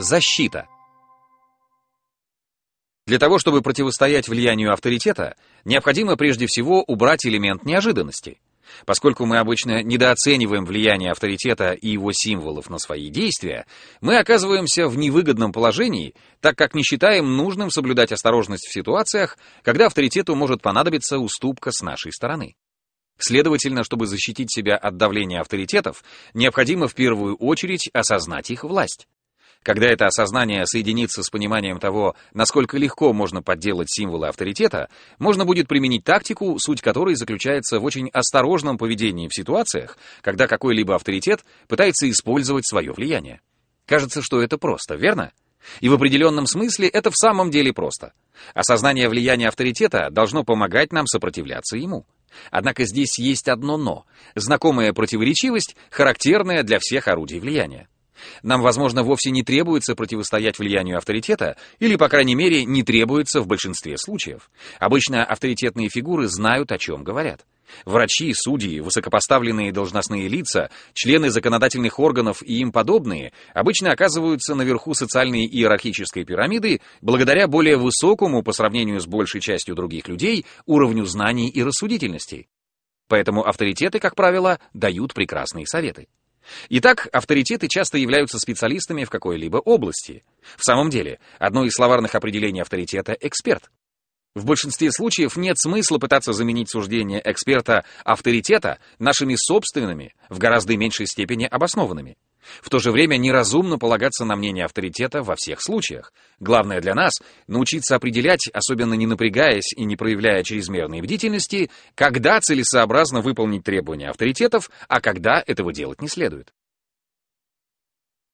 Защита. Для того, чтобы противостоять влиянию авторитета, необходимо прежде всего убрать элемент неожиданности. Поскольку мы обычно недооцениваем влияние авторитета и его символов на свои действия, мы оказываемся в невыгодном положении, так как не считаем нужным соблюдать осторожность в ситуациях, когда авторитету может понадобиться уступка с нашей стороны. Следовательно, чтобы защитить себя от давления авторитетов, необходимо в первую очередь осознать их власть. Когда это осознание соединится с пониманием того, насколько легко можно подделать символы авторитета, можно будет применить тактику, суть которой заключается в очень осторожном поведении в ситуациях, когда какой-либо авторитет пытается использовать свое влияние. Кажется, что это просто, верно? И в определенном смысле это в самом деле просто. Осознание влияния авторитета должно помогать нам сопротивляться ему. Однако здесь есть одно «но» — знакомая противоречивость, характерная для всех орудий влияния. Нам, возможно, вовсе не требуется противостоять влиянию авторитета, или, по крайней мере, не требуется в большинстве случаев. Обычно авторитетные фигуры знают, о чем говорят. Врачи, судьи, высокопоставленные должностные лица, члены законодательных органов и им подобные обычно оказываются наверху социальной иерархической пирамиды благодаря более высокому по сравнению с большей частью других людей уровню знаний и рассудительности. Поэтому авторитеты, как правило, дают прекрасные советы. Итак, авторитеты часто являются специалистами в какой-либо области. В самом деле, одно из словарных определений авторитета — эксперт. В большинстве случаев нет смысла пытаться заменить суждения эксперта авторитета нашими собственными, в гораздо меньшей степени обоснованными. В то же время неразумно полагаться на мнение авторитета во всех случаях. Главное для нас — научиться определять, особенно не напрягаясь и не проявляя чрезмерной бдительности, когда целесообразно выполнить требования авторитетов, а когда этого делать не следует.